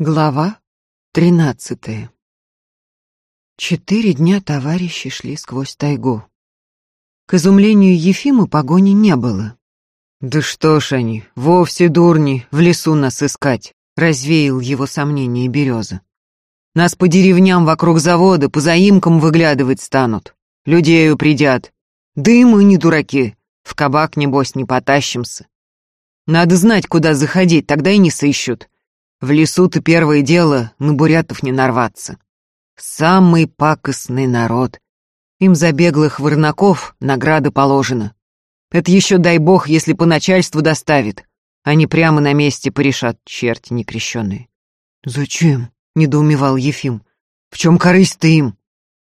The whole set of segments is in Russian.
Глава тринадцатая Четыре дня товарищи шли сквозь тайгу. К изумлению Ефима погони не было. «Да что ж они, вовсе дурни, в лесу нас искать», — развеял его сомнения береза. «Нас по деревням вокруг завода, по заимкам выглядывать станут. Людей упредят. Да и мы не дураки, в кабак, небось, не потащимся. Надо знать, куда заходить, тогда и не сыщут». В лесу-то первое дело на бурятов не нарваться. Самый пакостный народ. Им за беглых вырнаков награда положена. Это еще дай бог, если по начальству доставит. Они прямо на месте порешат, черти некрещенные. «Зачем?» — недоумевал Ефим. «В чем корысть-то им?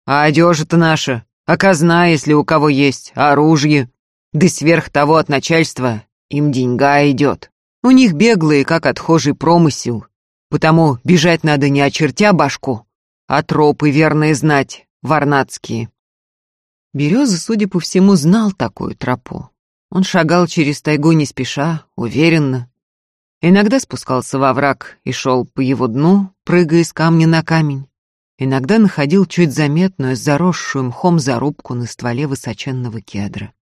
А одежа-то наша, а казна, если у кого есть, а оружие. Да сверх того от начальства им деньга идет. У них беглые, как отхожий промысел, потому бежать надо не очертя башку, а тропы верные знать, варнацкие. Береза, судя по всему, знал такую тропу. Он шагал через тайгу не спеша, уверенно. Иногда спускался во враг и шел по его дну, прыгая с камня на камень. Иногда находил чуть заметную, заросшую мхом зарубку на стволе высоченного кедра.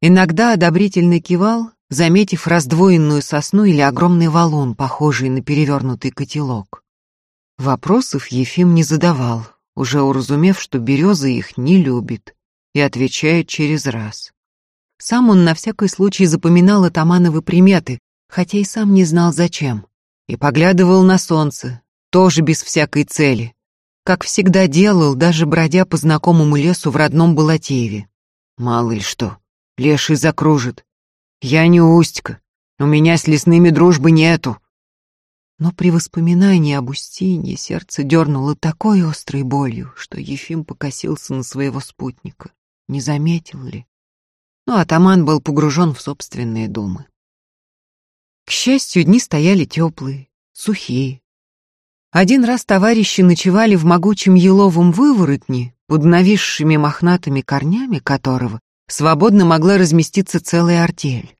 Иногда одобрительно кивал, заметив раздвоенную сосну или огромный валун, похожий на перевернутый котелок. Вопросов Ефим не задавал, уже уразумев, что береза их не любит, и отвечает через раз. Сам он на всякий случай запоминал атамановы приметы, хотя и сам не знал зачем, и поглядывал на солнце, тоже без всякой цели, как всегда делал, даже бродя по знакомому лесу в родном Балатееве. Мало ли что, леший закружит, я не Устька, у меня с лесными дружбы нету. Но при воспоминании об Устинье сердце дернуло такой острой болью, что Ефим покосился на своего спутника. Не заметил ли? Но атаман был погружен в собственные думы. К счастью, дни стояли теплые, сухие. Один раз товарищи ночевали в могучем еловом выворотне, под нависшими мохнатыми корнями которого свободно могла разместиться целая артель.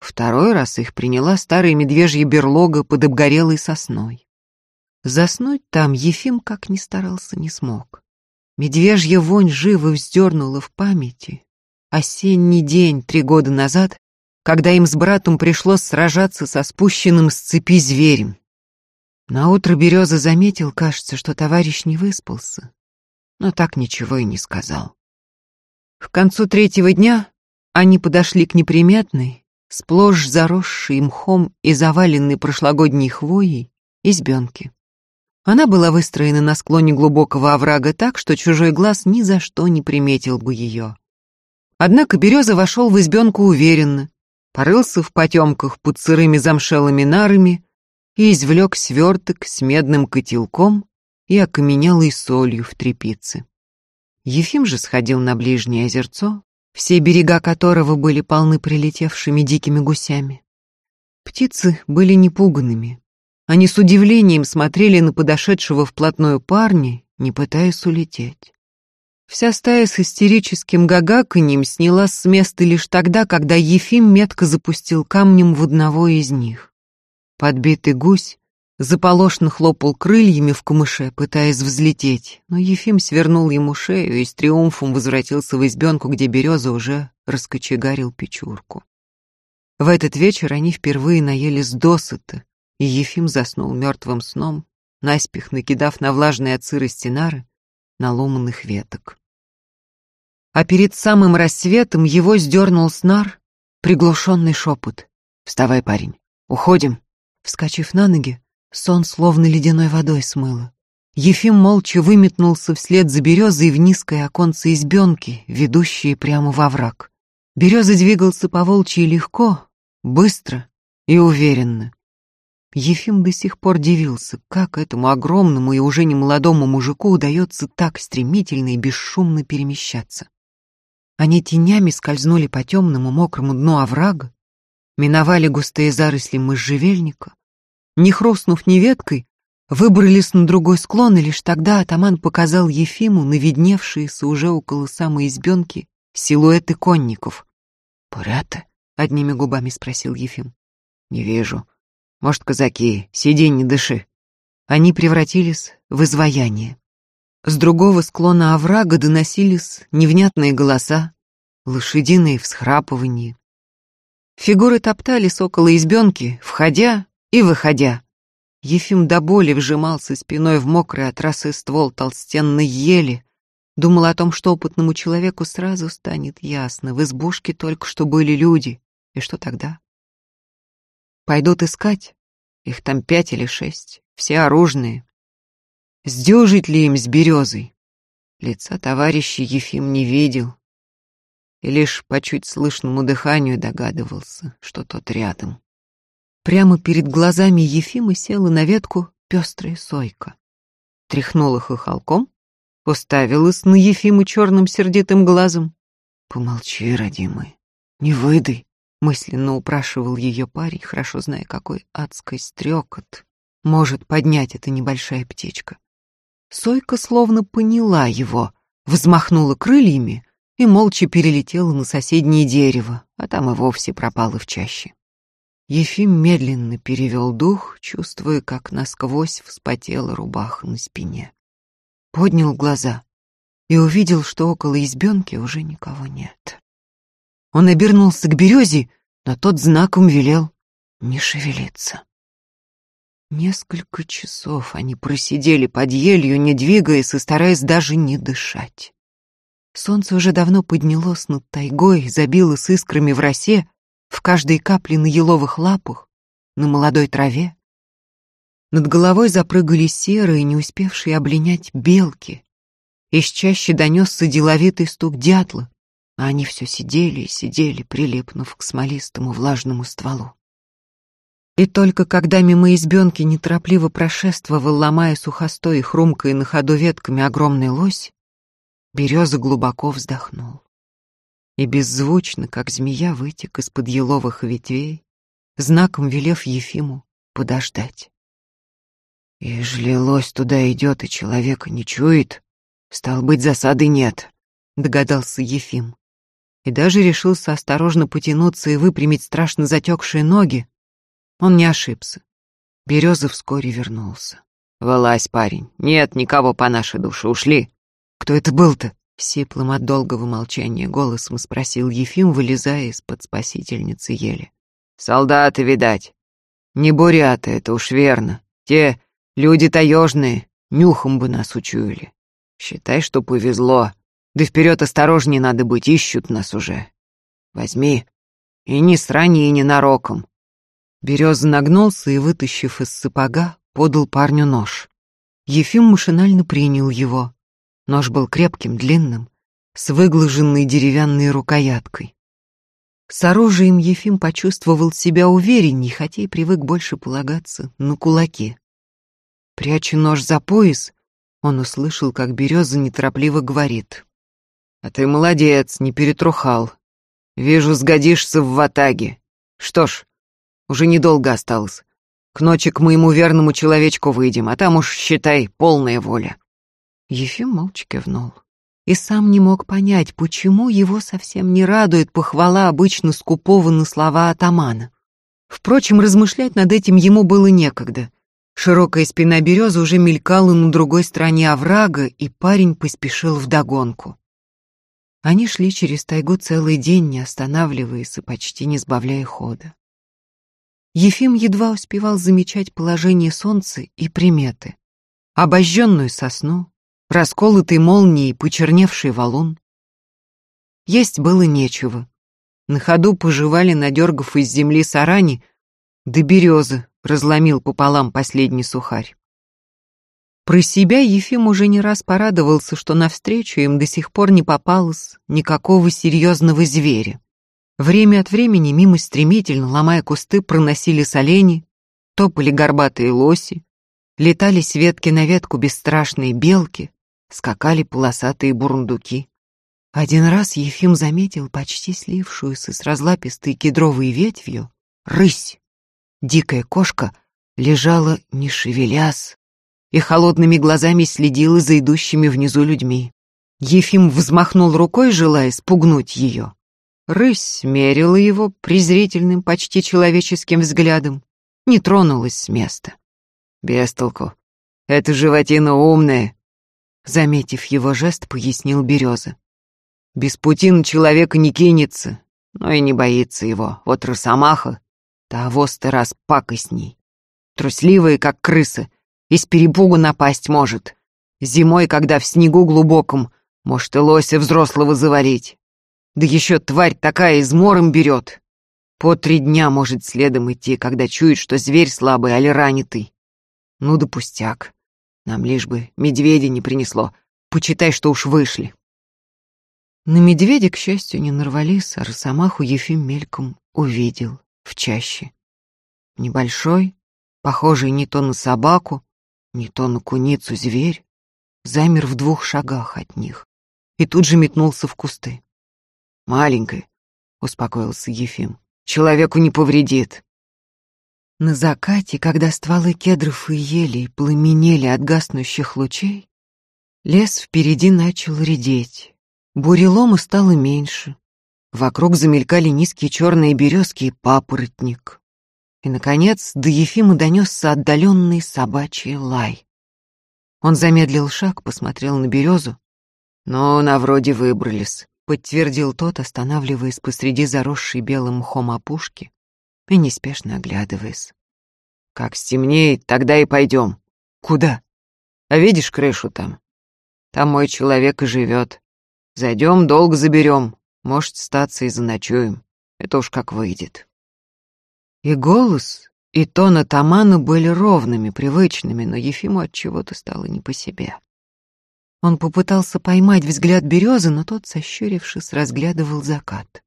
Второй раз их приняла старая медвежья берлога под обгорелой сосной. Заснуть там Ефим как ни старался не смог. Медвежья вонь живо вздернула в памяти. Осенний день три года назад, когда им с братом пришлось сражаться со спущенным с цепи зверем. Наутро Береза заметил, кажется, что товарищ не выспался, но так ничего и не сказал. К концу третьего дня они подошли к неприметной, сплошь заросшей мхом и заваленной прошлогодней хвоей, избенке. Она была выстроена на склоне глубокого оврага так, что чужой глаз ни за что не приметил бы ее. Однако Береза вошел в избенку уверенно, порылся в потемках под сырыми замшелыми нарами и извлек сверток с медным котелком и окаменелой солью в трепице. Ефим же сходил на ближнее озерцо, все берега которого были полны прилетевшими дикими гусями. Птицы были непуганными. Они с удивлением смотрели на подошедшего вплотную парня, не пытаясь улететь. Вся стая с истерическим гагаканьем снялась с места лишь тогда, когда Ефим метко запустил камнем в одного из них. Подбитый гусь заполошно хлопал крыльями в камыше, пытаясь взлететь, но Ефим свернул ему шею и с триумфом возвратился в избенку, где береза уже раскочегарил печурку. В этот вечер они впервые наелись досыта, и Ефим заснул мертвым сном, наспех накидав на влажные от сырости нары наломанных веток. А перед самым рассветом его сдернул снар приглушенный шепот. «Вставай, парень, уходим!» Вскочив на ноги, Сон словно ледяной водой смыло. Ефим молча выметнулся вслед за березой в низкое оконце избенки, ведущее прямо во враг. Береза двигался по волчьи легко, быстро и уверенно. Ефим до сих пор дивился, как этому огромному и уже не молодому мужику удается так стремительно и бесшумно перемещаться. Они тенями скользнули по темному мокрому дну оврага, миновали густые заросли можжевельника, не хрустнув ни веткой, выбрались на другой склон, и лишь тогда атаман показал Ефиму наведневшиеся уже около самой избенки силуэты конников. «Буряты?» — одними губами спросил Ефим. «Не вижу. Может, казаки, сиди, не дыши. Они превратились в изваяние. С другого склона оврага доносились невнятные голоса, лошадиные всхрапывания. Фигуры топтались около избенки, входя и выходя. Ефим до боли вжимался спиной в мокрый от ствол толстенной ели, думал о том, что опытному человеку сразу станет ясно, в избушке только что были люди, и что тогда? Пойдут искать, их там пять или шесть, все оружные. Сдюжить ли им с березой? Лица товарища Ефим не видел, и лишь по чуть слышному дыханию догадывался, что тот рядом. Прямо перед глазами Ефима села на ветку пестрая сойка. Тряхнула хохолком, уставилась на Ефима черным сердитым глазом. «Помолчи, родимый, не выдай», — мысленно упрашивал ее парень, хорошо зная, какой адской стрекот может поднять эта небольшая птичка. Сойка словно поняла его, взмахнула крыльями и молча перелетела на соседнее дерево, а там и вовсе пропала в чаще. Ефим медленно перевел дух, чувствуя, как насквозь вспотела рубаха на спине. Поднял глаза и увидел, что около избенки уже никого нет. Он обернулся к березе, но тот знаком велел не шевелиться. Несколько часов они просидели под елью, не двигаясь и стараясь даже не дышать. Солнце уже давно поднялось над тайгой, забилось искрами в росе, в каждой капле на еловых лапах, на молодой траве. Над головой запрыгали серые, не успевшие облинять белки. Из чаще донесся деловитый стук дятла, а они все сидели и сидели, прилипнув к смолистому влажному стволу. И только когда мимо избенки неторопливо прошествовал, ломая сухостой и хрумкая на ходу ветками огромный лось, береза глубоко вздохнул и беззвучно, как змея, вытек из-под еловых ветвей, знаком велев Ефиму подождать. «Ежели лось туда идет и человека не чует, стал быть, засады нет», — догадался Ефим. И даже решился осторожно потянуться и выпрямить страшно затекшие ноги. Он не ошибся. Береза вскоре вернулся. «Вылазь, парень. Нет никого по нашей душе. Ушли». «Кто это был-то?» Сиплым от долгого молчания голосом спросил Ефим, вылезая из-под спасительницы ели. «Солдаты, видать. Не буряты, это уж верно. Те люди таежные, нюхом бы нас учуяли. Считай, что повезло. Да вперед осторожнее надо быть, ищут нас уже. Возьми. И не срани, и не нароком». Береза нагнулся и, вытащив из сапога, подал парню нож. Ефим машинально принял его, Нож был крепким, длинным, с выглаженной деревянной рукояткой. С оружием Ефим почувствовал себя уверенней, хотя и привык больше полагаться на кулаки. Пряча нож за пояс, он услышал, как береза неторопливо говорит. «А ты молодец, не перетрухал. Вижу, сгодишься в ватаге. Что ж, уже недолго осталось. К ночи к моему верному человечку выйдем, а там уж, считай, полная воля». Ефим молча кивнул. И сам не мог понять, почему его совсем не радует похвала обычно скупого на слова атамана. Впрочем, размышлять над этим ему было некогда. Широкая спина березы уже мелькала на другой стороне оврага, и парень поспешил вдогонку. Они шли через тайгу целый день, не останавливаясь и почти не сбавляя хода. Ефим едва успевал замечать положение солнца и приметы. Обожженную сосну, расколотый молнией почерневший валун. Есть было нечего. На ходу пожевали, надергав из земли сарани, да березы разломил пополам последний сухарь. Про себя Ефим уже не раз порадовался, что навстречу им до сих пор не попалось никакого серьезного зверя. Время от времени мимо стремительно, ломая кусты, проносились олени, топали горбатые лоси, летали с ветки на ветку бесстрашные белки, скакали полосатые бурундуки. Один раз Ефим заметил почти слившуюся с разлапистой кедровой ветвью рысь. Дикая кошка лежала, не шевелясь, и холодными глазами следила за идущими внизу людьми. Ефим взмахнул рукой, желая спугнуть ее. Рысь мерила его презрительным, почти человеческим взглядом не тронулась с места. Без толку. Эта животина умная, заметив его жест, пояснил Береза. Без пути человека не кинется, но и не боится его. Вот росомаха, того сто раз пакостней. Трусливая, как крыса, из перепугу напасть может. Зимой, когда в снегу глубоком, может и лося взрослого завалить. Да еще тварь такая измором берет. По три дня может следом идти, когда чует, что зверь слабый, али ранитый. Ну да пустяк. Нам лишь бы медведя не принесло. Почитай, что уж вышли. На медведя, к счастью, не нарвались, а росомаху Ефим мельком увидел в чаще. Небольшой, похожий не то на собаку, не то на куницу зверь, замер в двух шагах от них и тут же метнулся в кусты. «Маленькая», — успокоился Ефим, — «человеку не повредит». На закате, когда стволы кедров и елей пламенели от гаснущих лучей, лес впереди начал редеть, Бурелома стало меньше. Вокруг замелькали низкие черные березки и папоротник. И, наконец, до Ефима донесся отдаленный собачий лай. Он замедлил шаг, посмотрел на березу. «Ну, на вроде выбрались», — подтвердил тот, останавливаясь посреди заросшей белым мхом опушки и неспешно оглядываясь. «Как стемнеет, тогда и пойдем». «Куда?» «А видишь крышу там? Там мой человек и живет. Зайдем, долго заберем. Может, статься и заночуем. Это уж как выйдет. И голос, и тон атамана были ровными, привычными, но Ефиму от чего-то стало не по себе. Он попытался поймать взгляд березы, но тот, сощурившись, разглядывал закат.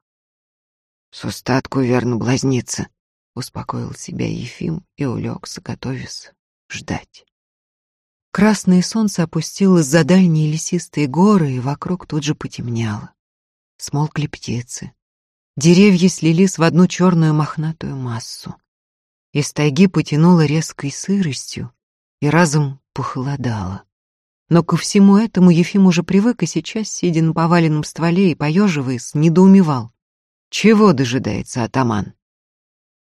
«С устатку верно блазнится», — успокоил себя Ефим и улегся, готовясь ждать. Красное солнце опустилось за дальние лесистые горы, и вокруг тут же потемнело. Смолкли птицы. Деревья слились в одну черную мохнатую массу. Из тайги потянуло резкой сыростью, и разом похолодало. Но ко всему этому Ефим уже привык и сейчас, сидя на поваленном стволе и поеживаясь, недоумевал. Чего дожидается атаман?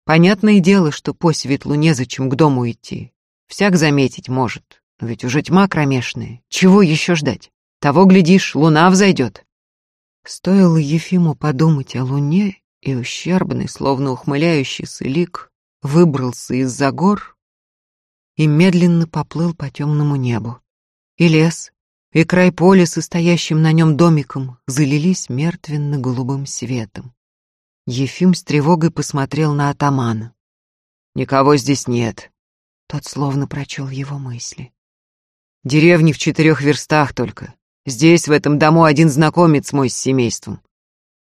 Понятное дело, что по светлу незачем к дому идти. Всяк заметить может, ведь уже тьма кромешная. Чего еще ждать? Того, глядишь, луна взойдет. Стоило Ефиму подумать о луне, и ущербный, словно ухмыляющийся лик, выбрался из-за гор и медленно поплыл по темному небу. И лес, и край поля, состоящим на нем домиком, залились мертвенно-голубым светом. Ефим с тревогой посмотрел на атамана. «Никого здесь нет». Тот словно прочел его мысли. Деревни в четырех верстах только. Здесь, в этом дому, один знакомец мой с семейством.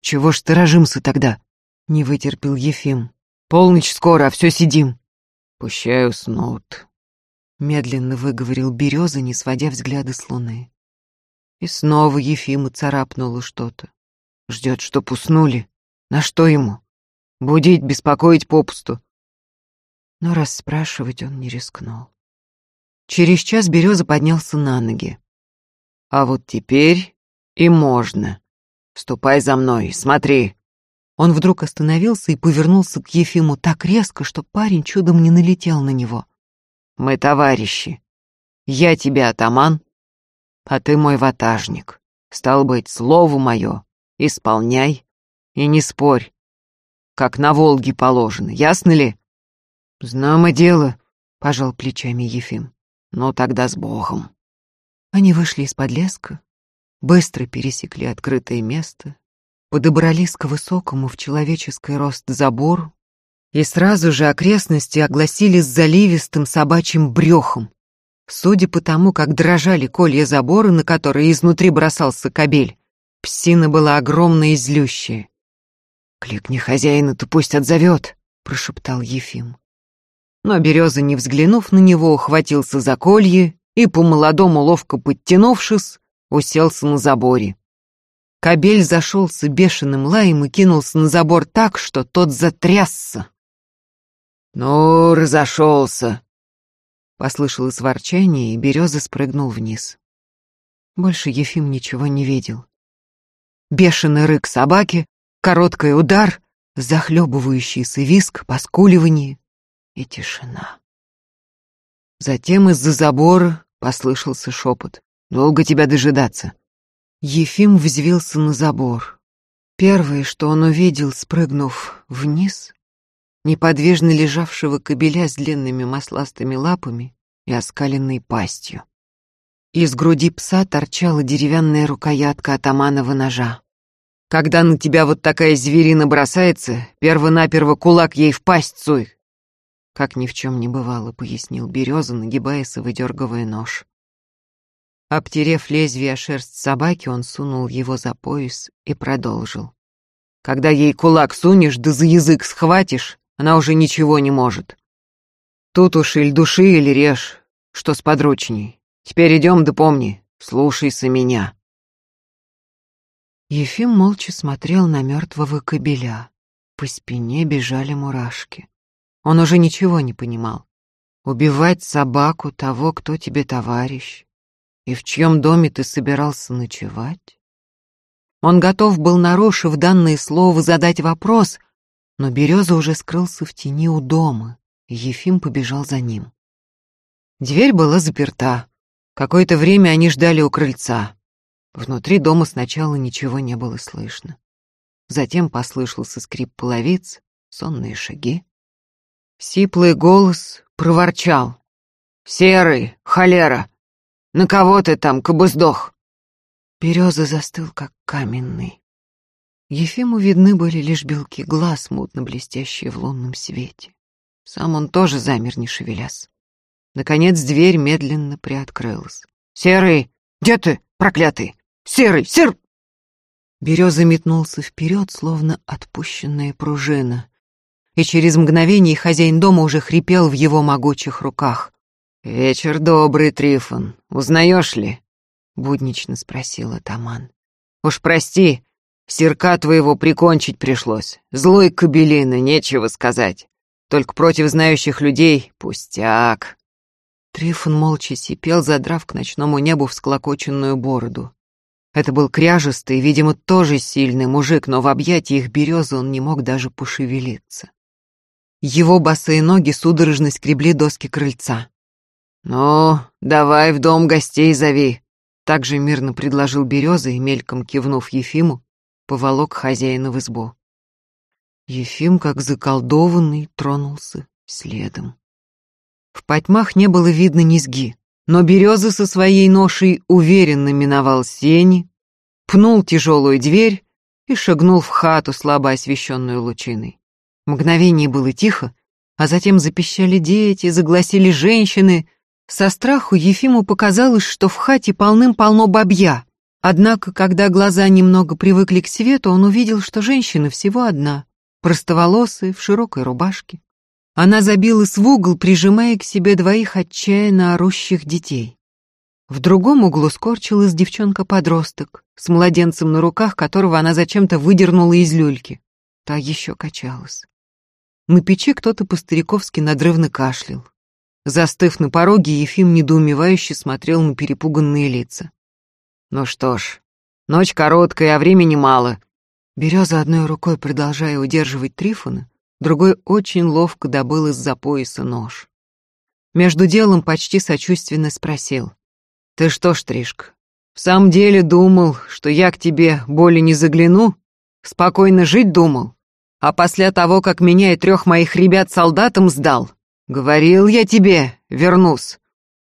Чего ж сторожимся тогда? Не вытерпел Ефим. Полночь скоро, а все сидим. Пущай уснут. Медленно выговорил Береза, не сводя взгляда с луны. И снова Ефима царапнуло что-то. Ждет, чтоб уснули. На что ему? Будить, беспокоить попусту. Но расспрашивать он не рискнул. Через час Береза поднялся на ноги. «А вот теперь и можно. Ступай за мной, смотри». Он вдруг остановился и повернулся к Ефиму так резко, что парень чудом не налетел на него. «Мы товарищи. Я тебе атаман, а ты мой ватажник. Стал быть, слово мое, исполняй и не спорь, как на Волге положено, ясно ли?» «Знамо дело», — пожал плечами Ефим. Ну тогда с Богом. Они вышли из-под леска, быстро пересекли открытое место, подобрались к высокому в человеческий рост забору, и сразу же окрестности огласились заливистым собачьим брехом. Судя по тому, как дрожали колья забора, на которые изнутри бросался кобель, псина была огромная и злющая. «Кликни хозяина-то пусть отзовет», — прошептал Ефим. Но Береза, не взглянув на него, ухватился за колье и, по-молодому ловко подтянувшись, уселся на заборе. Кобель зашелся бешеным лаем и кинулся на забор так, что тот затрясся. «Ну, разошелся!» Послышалось ворчание, и Береза спрыгнул вниз. Больше Ефим ничего не видел. Бешеный рык собаки, короткий удар, захлебывающийся виск, поскуливание, и тишина. Затем из-за забора послышался шепот. «Долго тебя дожидаться?» Ефим взвился на забор. Первое, что он увидел, спрыгнув вниз, неподвижно лежавшего кобеля с длинными масластыми лапами и оскаленной пастью. Из груди пса торчала деревянная рукоятка атаманова ножа. Когда на тебя вот такая зверина бросается, перво-наперво кулак ей в пасть суй. Как ни в чем не бывало, пояснил Береза, нагибаясь и выдергивая нож. Обтерев лезвие о шерсть собаки, он сунул его за пояс и продолжил. Когда ей кулак сунешь, да за язык схватишь, она уже ничего не может. Тут уж или души, или режь, что сподручней. Теперь идем, да помни, слушайся меня. Ефим молча смотрел на мертвого кобеля. По спине бежали мурашки. Он уже ничего не понимал. Убивать собаку того, кто тебе товарищ, и в чьем доме ты собирался ночевать? Он готов был нарушив данное слово задать вопрос, но Береза уже скрылся в тени у дома, и Ефим побежал за ним. Дверь была заперта. Какое-то время они ждали у крыльца. Внутри дома сначала ничего не было слышно. Затем послышался скрип половиц, сонные шаги. Сиплый голос проворчал. «Серый, холера! На кого ты там, кабыздох?» Береза застыл, как каменный. Ефиму видны были лишь белки глаз, мутно блестящие в лунном свете. Сам он тоже замер, не шевелясь. Наконец дверь медленно приоткрылась. «Серый, где ты, проклятый? Серый, сер...» Береза метнулся вперед, словно отпущенная пружина. И через мгновение хозяин дома уже хрипел в его могучих руках. «Вечер добрый, Трифон. Узнаешь ли?» — буднично спросил атаман. «Уж прости, серка твоего прикончить пришлось. Злой кобелина, нечего сказать. Только против знающих людей пустяк». Трифон молча сипел, задрав к ночному небу всклокоченную бороду. Это был кряжестый, видимо, тоже сильный мужик, но в объятиях березы он не мог даже пошевелиться. Его босые ноги судорожно скребли доски крыльца. «Ну, давай в дом гостей зови», — также мирно предложил береза и, мельком кивнув Ефиму, поволок хозяина в избу. Ефим, как заколдованный, тронулся следом. В потьмах не было видно низги. Но Береза со своей ношей уверенно миновал сени, пнул тяжелую дверь и шагнул в хату, слабо освещенную лучиной. Мгновение было тихо, а затем запищали дети, загласили женщины. Со страху Ефиму показалось, что в хате полным-полно бабья. Однако, когда глаза немного привыкли к свету, он увидел, что женщина всего одна, простоволосая, в широкой рубашке. Она забилась в угол, прижимая к себе двоих отчаянно орущих детей. В другом углу скорчилась девчонка-подросток, с младенцем на руках, которого она зачем-то выдернула из люльки. Та еще качалась. На печи кто-то по-стариковски надрывно кашлял. Застыв на пороге, Ефим недоумевающе смотрел на перепуганные лица. «Ну что ж, ночь короткая, а времени мало». Береза одной рукой, продолжая удерживать Трифона, другой очень ловко добыл из-за пояса нож. Между делом почти сочувственно спросил. «Ты что, Штришка, в самом деле думал, что я к тебе более не загляну? Спокойно жить думал? А после того, как меня и трех моих ребят солдатам сдал, говорил я тебе, вернусь.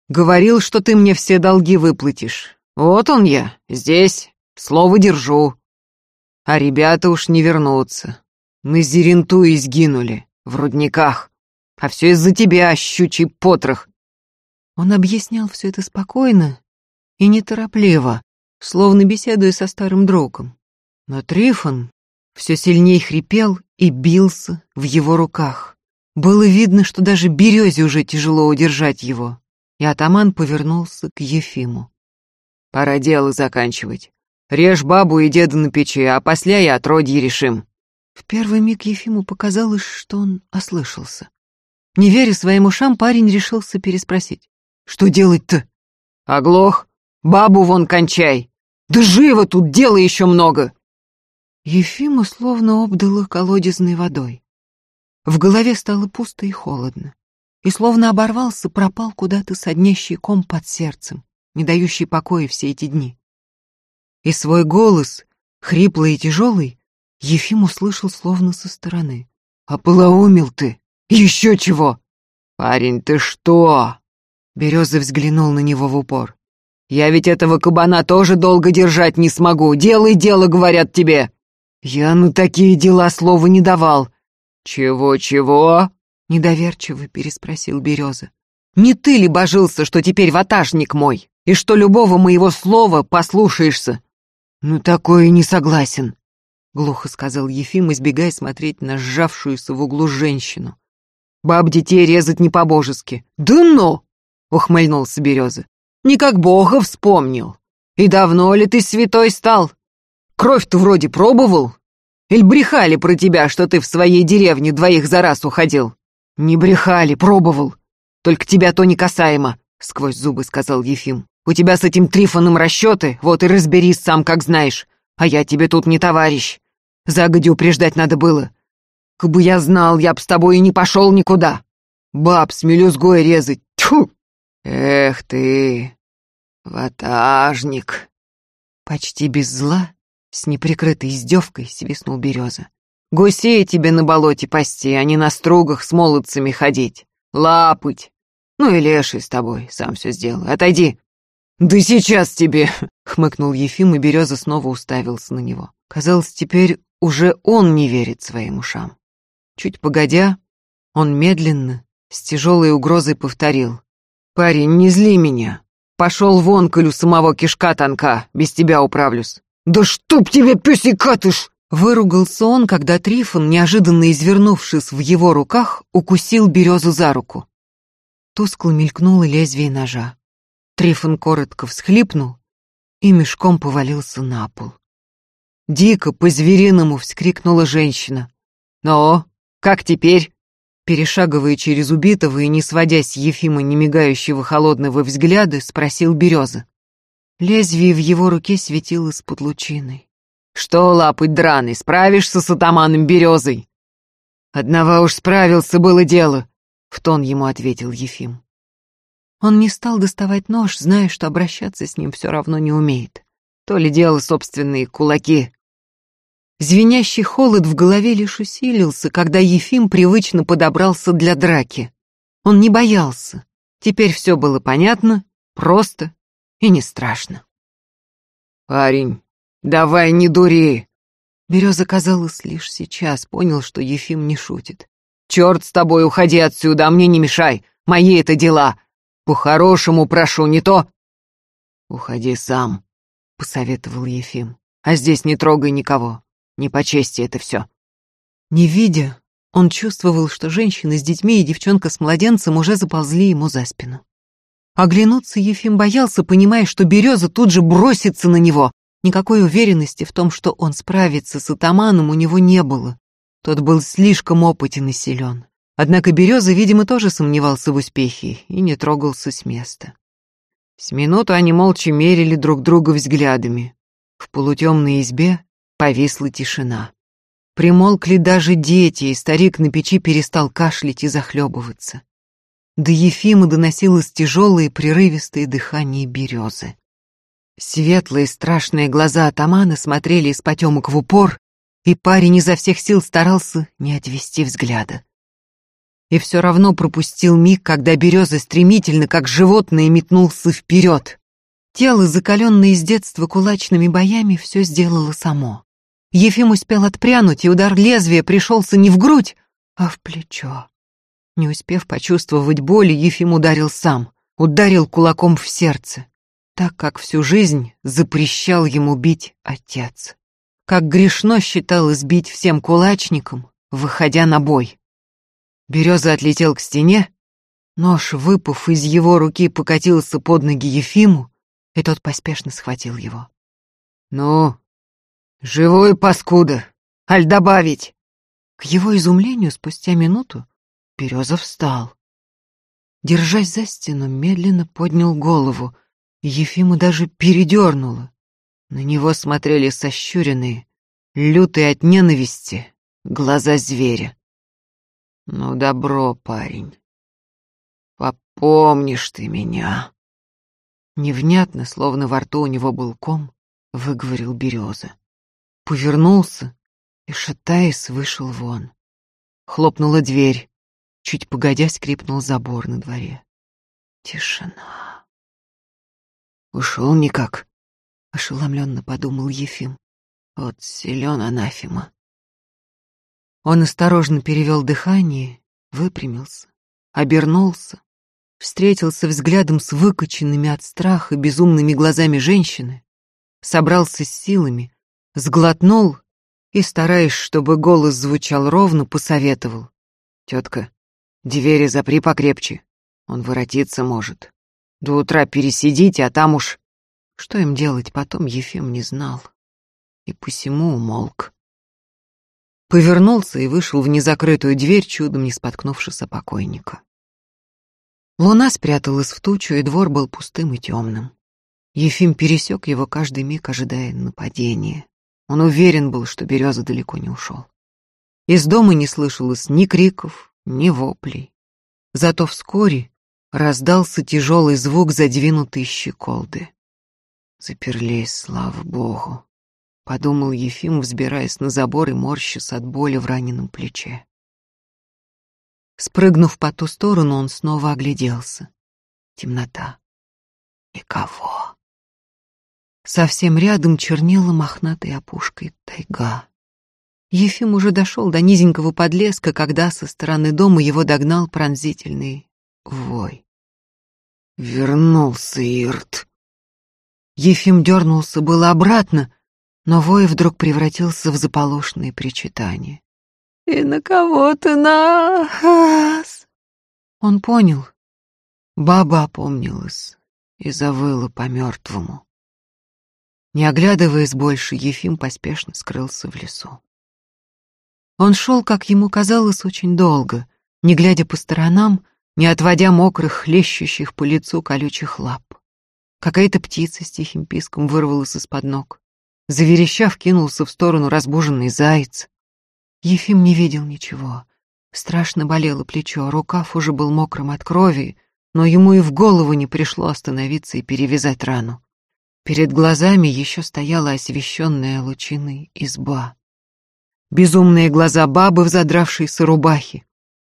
Говорил, что ты мне все долги выплатишь. Вот он я, здесь, слово держу. А ребята уж не вернутся. Мы Зеренту изгинули, в рудниках. А все из-за тебя, щучий потрох. Он объяснял все это спокойно и неторопливо, словно беседуя со старым другом. Но Трифон все сильнее хрипел и бился в его руках. Было видно, что даже березе уже тяжело удержать его, и атаман повернулся к Ефиму. «Пора дело заканчивать. Режь бабу и деда на печи, а после я отродье решим». В первый миг Ефиму показалось, что он ослышался. Не веря своим ушам, парень решился переспросить. «Что делать-то?» «Оглох! Бабу вон кончай! Да живо тут, дела еще много!» Ефиму словно обдало колодезной водой. В голове стало пусто и холодно. И словно оборвался, пропал куда-то соднящий ком под сердцем, не дающий покоя все эти дни. И свой голос, хриплый и тяжелый, Ефим услышал словно со стороны. «Ополоумил ты! Еще чего!» «Парень, ты что?» Береза взглянул на него в упор. «Я ведь этого кабана тоже долго держать не смогу. Делай дело, говорят тебе!» «Я на такие дела слова не давал». «Чего-чего?» — недоверчиво переспросил Береза. «Не ты ли божился, что теперь ватажник мой, и что любого моего слова послушаешься?» «Ну, такое не согласен», — глухо сказал Ефим, избегая смотреть на сжавшуюся в углу женщину. «Баб детей резать не по-божески». «Да ну!» — ухмыльнулся Береза. «Не как Бога вспомнил. И давно ли ты святой стал? Кровь-то вроде пробовал? Или брехали про тебя, что ты в своей деревне двоих за раз уходил?» «Не брехали, пробовал. Только тебя то не касаемо», — сквозь зубы сказал Ефим. У тебя с этим Трифоном расчеты, вот и разберись сам, как знаешь. А я тебе тут не товарищ. Загоди упреждать надо было. Кабы я знал, я б с тобой и не пошел никуда. Баб с мелюзгой резать. Тьфу! Эх ты, ватажник. Почти без зла, с неприкрытой издевкой свистнул Береза. Гусей тебе на болоте пасти, а не на стругах с молодцами ходить. Лапыть. Ну и леший с тобой, сам все сделаю. Отойди. «Да сейчас тебе!» — хмыкнул Ефим, и Береза снова уставился на него. Казалось, теперь уже он не верит своим ушам. Чуть погодя, он медленно, с тяжелой угрозой повторил. «Парень, не зли меня. Пошел вон, коль у самого кишка тонка, без тебя управлюсь». «Да чтоб тебе, песикатыш!» Выругался он, когда Трифон, неожиданно извернувшись в его руках, укусил березу за руку. Тускло мелькнуло лезвие ножа. Трифон коротко всхлипнул и мешком повалился на пол. Дико, по-звериному вскрикнула женщина. «Ну, как теперь?» Перешагивая через убитого и не сводя с Ефима немигающего холодного взгляда, спросил Береза. Лезвие в его руке светилось под лучиной. «Что, лапать драный, справишься с атаманом Березой?» «Одного уж справился, было дело», — в тон ему ответил Ефим. Он не стал доставать нож, зная, что обращаться с ним все равно не умеет. То ли дело собственные кулаки. Звенящий холод в голове лишь усилился, когда Ефим привычно подобрался для драки. Он не боялся. Теперь все было понятно, просто и не страшно. «Парень, давай не дури!» Береза, казалось, лишь сейчас понял, что Ефим не шутит. «Черт с тобой, уходи отсюда, а мне не мешай! Мои это дела! По-хорошему прошу, не то...» «Уходи сам», — посоветовал Ефим. «А здесь не трогай никого. Не по чести это все». Не видя, он чувствовал, что женщина с детьми и девчонка с младенцем уже заползли ему за спину. Оглянуться Ефим боялся, понимая, что Береза тут же бросится на него. Никакой уверенности в том, что он справится с атаманом, у него не было. Тот был слишком опытен и силен. Однако Береза, видимо, тоже сомневался в успехе и не трогался с места. С минуту они молча мерили друг друга взглядами. В полутемной избе повисла тишина. Примолкли даже дети, и старик на печи перестал кашлять и захлебываться. До Ефима доносилось тяжелое прерывистое дыхание березы. Светлые страшные глаза атамана смотрели из потемок в упор, и парень изо всех сил старался не отвести взгляда и все равно пропустил миг, когда береза стремительно, как животное, метнулся вперед. Тело, закаленное с детства кулачными боями, все сделало само. Ефим успел отпрянуть, и удар лезвия пришелся не в грудь, а в плечо. Не успев почувствовать боли, Ефим ударил сам, ударил кулаком в сердце, так как всю жизнь запрещал ему бить отец. Как грешно считалось бить всем кулачникам, выходя на бой. Береза отлетел к стене, нож, выпав из его руки, покатился под ноги Ефиму, и тот поспешно схватил его. «Ну, живой паскуда! Аль добавить!» К его изумлению, спустя минуту, Береза встал. Держась за стену, медленно поднял голову, Ефиму даже передернуло. На него смотрели сощуренные, лютые от ненависти, глаза зверя. Ну, добро, парень. Попомнишь ты меня. Невнятно, словно во рту у него был ком, выговорил береза. Повернулся и, шатаясь, вышел вон. Хлопнула дверь. Чуть погодя скрипнул забор на дворе. Тишина. Ушел никак, ошеломленно подумал Ефим. Вот силен анафема. Он осторожно перевел дыхание, выпрямился, обернулся, встретился взглядом с выкоченными от страха безумными глазами женщины, собрался с силами, сглотнул и, стараясь, чтобы голос звучал ровно, посоветовал. «Тетка, двери запри покрепче, он воротиться может. До утра пересидите, а там уж...» Что им делать потом, Ефим не знал. И посему умолк. Повернулся и вышел в незакрытую дверь, чудом не споткнувшись о покойника. Луна спряталась в тучу, и двор был пустым и темным. Ефим пересек его каждый миг, ожидая нападения. Он уверен был, что Береза далеко не ушел. Из дома не слышалось ни криков, ни воплей. Зато вскоре раздался тяжелый звук задвинутой щеколды. Заперлись, слава богу подумал Ефим, взбираясь на забор и морщась от боли в раненом плече. Спрыгнув по ту сторону, он снова огляделся. Темнота. Никого. Совсем рядом чернела мохнатой опушкой тайга. Ефим уже дошел до низенького подлеска, когда со стороны дома его догнал пронзительный вой. Вернулся Ирт. Ефим дернулся было обратно, но вой вдруг превратился в заполошные причитания. «И на кого ты нас?» Он понял. Баба опомнилась и завыла по-мертвому. Не оглядываясь больше, Ефим поспешно скрылся в лесу. Он шел, как ему казалось, очень долго, не глядя по сторонам, не отводя мокрых, хлещущих по лицу колючих лап. Какая-то птица с тихим писком вырвалась из-под ног. Заверещав, кинулся в сторону разбуженный заяц. Ефим не видел ничего. Страшно болело плечо, рукав уже был мокрым от крови, но ему и в голову не пришло остановиться и перевязать рану. Перед глазами еще стояла освещенная лучиной изба. Безумные глаза бабы в задравшейся рубахе,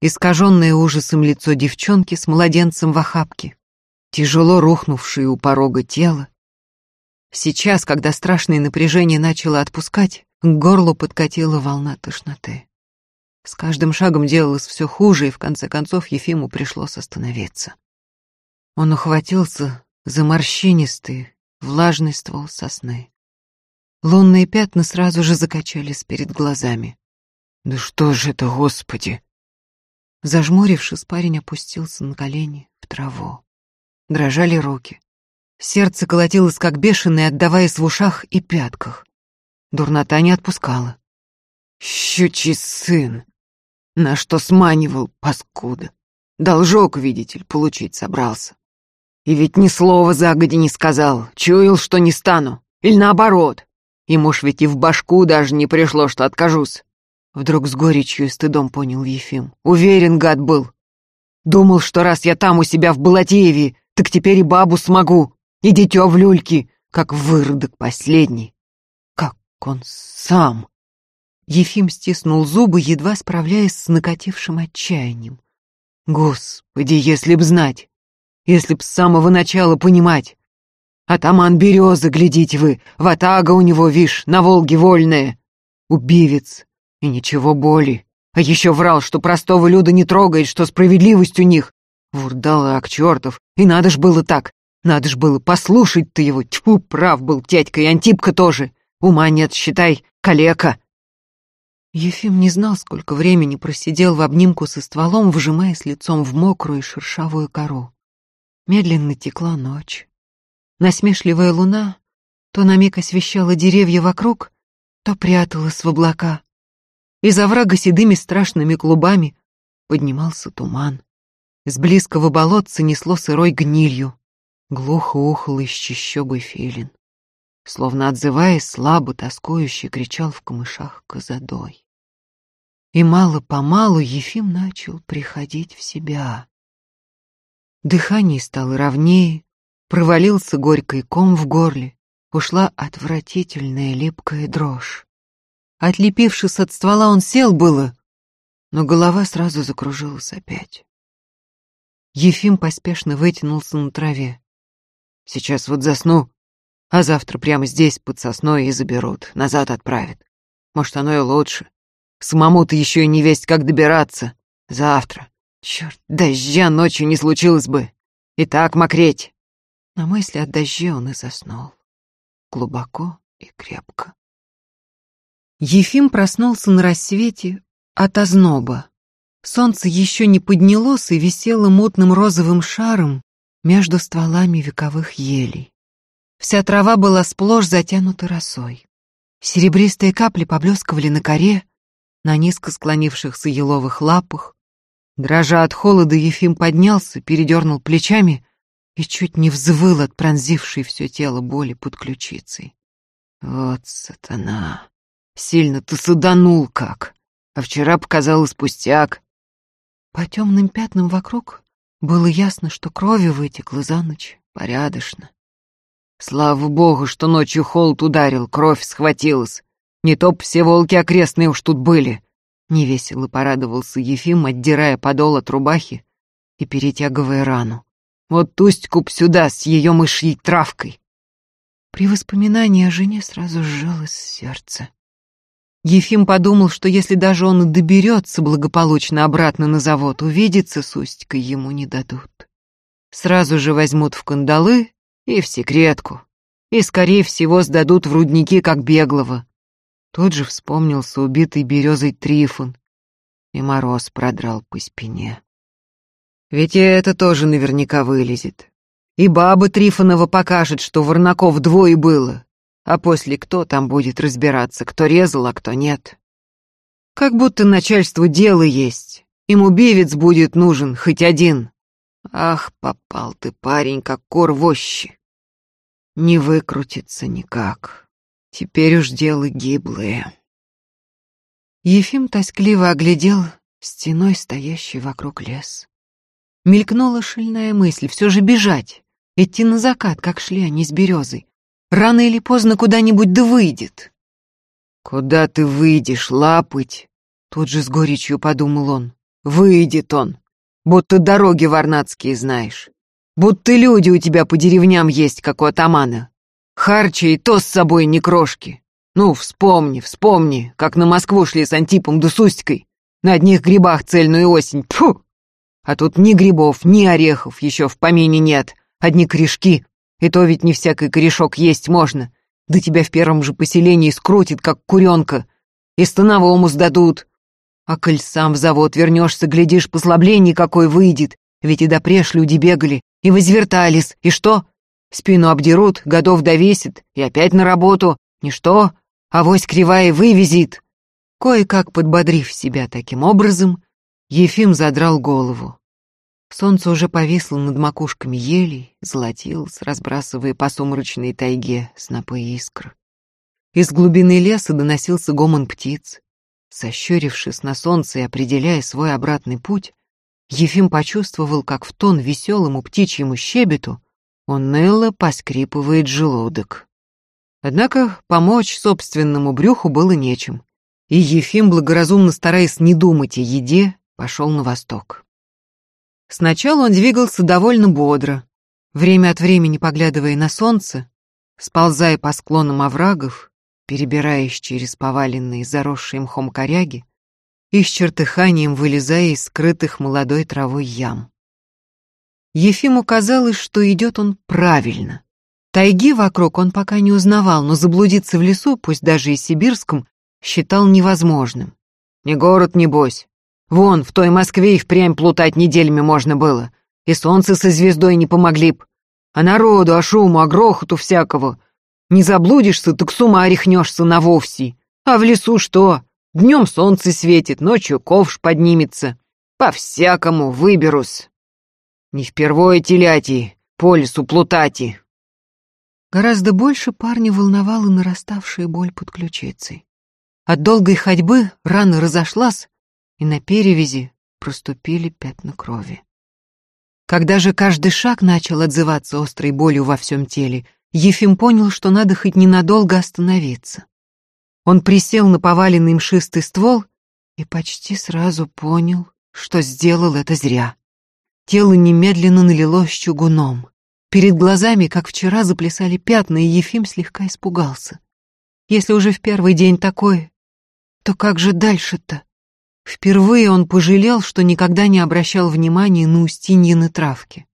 искаженное ужасом лицо девчонки с младенцем в охапке, тяжело рухнувшее у порога тело, Сейчас, когда страшное напряжение начало отпускать, к горлу подкатила волна тошноты. С каждым шагом делалось все хуже, и в конце концов Ефиму пришлось остановиться. Он ухватился за морщинистый, влажный ствол сосны. Лунные пятна сразу же закачались перед глазами. «Да что же это, Господи!» Зажмурившись, парень опустился на колени в траву. Дрожали руки. Сердце колотилось как бешеное, отдаваясь в ушах и пятках. Дурнота не отпускала. Щучий сын! На что сманивал, паскуда? Должок, видите ли, получить собрался. И ведь ни слова загоди не сказал, чуял, что не стану. Или наоборот. Ему ж ведь и в башку даже не пришло, что откажусь. Вдруг с горечью и стыдом понял Ефим. Уверен, гад был. Думал, что раз я там у себя в Балатееве, так теперь и бабу смогу. И дитё в люльке, как выродок последний. Как он сам. Ефим стиснул зубы, едва справляясь с накатившим отчаянием. Господи, если б знать, если б с самого начала понимать. Атаман Береза, глядите вы, ватага у него, вишь, на Волге вольная. Убивец, и ничего боли. А еще врал, что простого люда не трогает, что справедливость у них. Вурдалак чертов, и надо ж было так, надо ж было послушать ты его. Тьфу, прав был тядька, и Антипка тоже. Ума нет, считай, калека. Ефим не знал, сколько времени просидел в обнимку со стволом, вжимаясь лицом в мокрую и шершавую кору. Медленно текла ночь. Насмешливая луна то на миг освещала деревья вокруг, то пряталась в облака. Из оврага седыми страшными клубами поднимался туман. С близкого болотца несло сырой гнилью. Глухо ухал из чащобы филин. Словно отзываясь, слабо тоскующе кричал в камышах козадой. И мало-помалу Ефим начал приходить в себя. Дыхание стало ровнее, провалился горький ком в горле, ушла отвратительная липкая дрожь. Отлепившись от ствола, он сел было, но голова сразу закружилась опять. Ефим поспешно вытянулся на траве. «Сейчас вот засну, а завтра прямо здесь, под сосной, и заберут, назад отправят. Может, оно и лучше. Самому-то еще и не весть, как добираться. Завтра. Черт, дождя ночью не случилось бы. И так мокреть». На мысли о дожде он и заснул. Глубоко и крепко. Ефим проснулся на рассвете от озноба. Солнце еще не поднялось и висело мутным розовым шаром между стволами вековых елей. Вся трава была сплошь затянута росой. Серебристые капли поблескивали на коре, на низко склонившихся еловых лапах. Дрожа от холода, Ефим поднялся, передернул плечами и чуть не взвыл от пронзившей все тело боли под ключицей. Вот сатана! Сильно ты суданул как, а вчера показалось пустяк. По темным пятнам вокруг было ясно, что крови вытекло за ночь порядочно. Слава богу, что ночью холод ударил, кровь схватилась. Не то все волки окрестные уж тут были. Невесело порадовался Ефим, отдирая подол от рубахи и перетягивая рану. Вот Тустьку б сюда с ее мышьей травкой. При воспоминании о жене сразу сжалось сердце. Ефим подумал, что если даже он доберется благополучно обратно на завод, увидеться с Устькой ему не дадут. Сразу же возьмут в кандалы и в секретку, и, скорее всего, сдадут в рудники, как беглого. Тут же вспомнился убитый березой Трифон, и мороз продрал по спине. Ведь и это тоже наверняка вылезет. И баба Трифонова покажет, что Варнаков двое было, а после кто там будет разбираться, кто резал, а кто нет. Как будто начальству дело есть, им убивец будет нужен, хоть один. Ах, попал ты, парень, как кор вощи. Не выкрутится никак. Теперь уж дело гиблое. Ефим тоскливо оглядел стеной стоящий вокруг лес. Мелькнула шальная мысль, все же бежать, идти на закат, как шли они с березой. Рано или поздно куда-нибудь да выйдет. «Куда ты выйдешь, лапыть?» Тут же с горечью подумал он. «Выйдет он, будто дороги варнацкие знаешь. Будто люди у тебя по деревням есть, как у атамана. Харчи и то с собой не крошки. Ну, вспомни, вспомни, как на Москву шли с Антипом да Сустькой. На одних грибах цельную осень. Фу! А тут ни грибов, ни орехов еще в помине нет. Одни корешки, и то ведь не всякий корешок есть можно. Да тебя в первом же поселении скрутит, как куренка. И становому сдадут. А коль сам в завод вернешься, глядишь, послабление какой выйдет. Ведь и допреж люди бегали, и возвертались. И что? Спину обдерут, годов довесит, и опять на работу. Ничто, авось кривая вывезит. Кое-как подбодрив себя таким образом, Ефим задрал голову. Солнце уже повисло над макушками елей, золотилось, разбрасывая по сумрачной тайге снопы искр. Из глубины леса доносился гомон птиц. Сощурившись на солнце и определяя свой обратный путь, Ефим почувствовал, как в тон веселому птичьему щебету он ныло поскрипывает желудок. Однако помочь собственному брюху было нечем, и Ефим, благоразумно стараясь не думать о еде, пошел на восток. Сначала он двигался довольно бодро, время от времени поглядывая на солнце, сползая по склонам оврагов, перебираясь через поваленные заросшие мхом коряги и с чертыханием вылезая из скрытых молодой травой ям. Ефиму казалось, что идет он правильно. Тайги вокруг он пока не узнавал, но заблудиться в лесу, пусть даже и сибирском, считал невозможным. «Не город, небось», Вон, в той Москве и впрямь плутать неделями можно было. И солнце со звездой не помогли б. А народу, а шуму, а грохоту всякого. Не заблудишься, так с ума рехнешься на вовсе. А в лесу что? Днем солнце светит, ночью ковш поднимется. По-всякому выберусь. Не впервые теляти, по лесу плутати. Гораздо больше парня волновала нараставшая боль под ключицей. От долгой ходьбы рана разошлась, и на перевязи проступили пятна крови. Когда же каждый шаг начал отзываться острой болью во всем теле, Ефим понял, что надо хоть ненадолго остановиться. Он присел на поваленный мшистый ствол и почти сразу понял, что сделал это зря. Тело немедленно налилось чугуном. Перед глазами, как вчера, заплясали пятна, и Ефим слегка испугался. Если уже в первый день такое, то как же дальше-то? Впервые он пожалел, что никогда не обращал внимания на Устиньины травки.